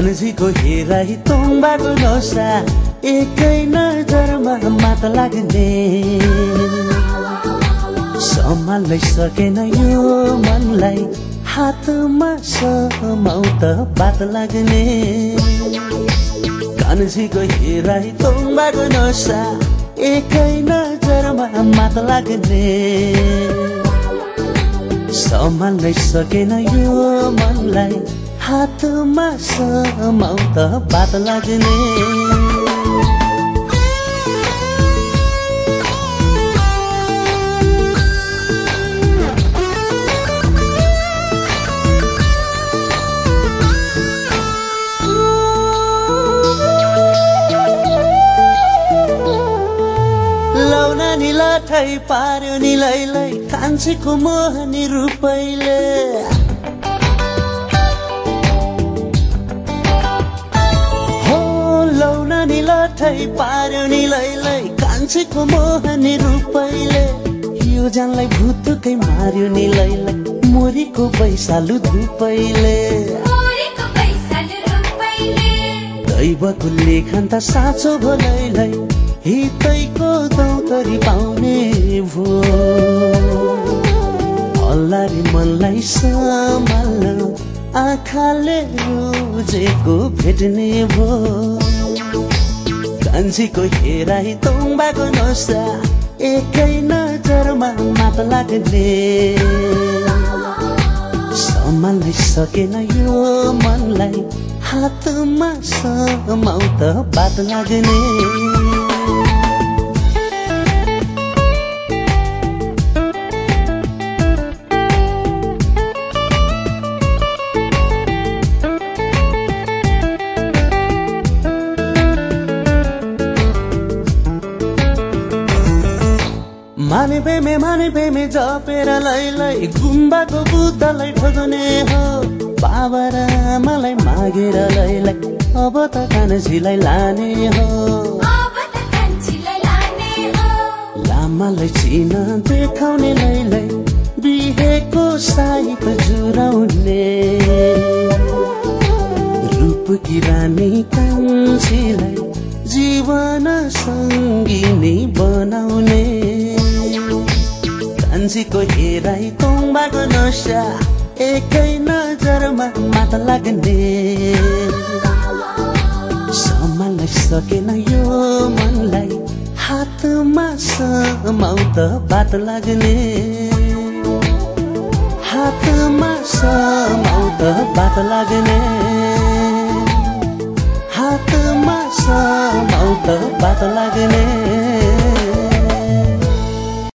कान्छीको हेराई तुम्बाको नसा एकै नजरमा मात लाग्ने। सम्हाल्नै सकेन यो मनलाई हातमा समाउ त बात लाग्ने। कान्छीको हेराई तुम्बाको नसा एकै नजरमा मात लाग्ने। सम्हाल्नै सकेन यो मनलाई हातमा त बात लाग्ने। नि पार्यो नि लैलै कान्छीको मोहनी रूपैले। नि लैलै कान्छीको मोहनी रूपैले यो जानलाई भुतुकै मार्यो नि लैलै मोरीको धुपैले। पैसाले रुपैले। दैवको लेखन त साँचो भो लैलै हितैको दौतरी पाउने भो। अल्लारी मनलाई सम्हाल्न आँखाले रोजेको भेट्ने भो। कान्छीको हेराई तुम्बाको नसा एकै नजरमा मात लाग्ने। सम्हाल्नै सकेन यो मनलाई हातमा समाउ त बात लाग्ने। माने बेमे माने बेमे जपेर लैलै गुम्बाको बुद्धलाई ठोक्ने हो। बाबा र आमालाई मागेर लैलै अब त कान्छीलाई लाने हो। अब त कान्छीलाई लाने हो। लामालाई चिन देखाउने लैलै बिहेको साइत जुराउने रूपकी रानी कान्छीलाई जीवन सङ्गिनी बनाउने। कान्छीको हेराई नसा एकै नजरमा मात लाग्ने। सम्हाल्न सकेन यो मनलाई हातमा समाउ त बात लाग्ने। हातमा समाउ त बात लाग्ने। हातमा समाउ त बात लाग्ने।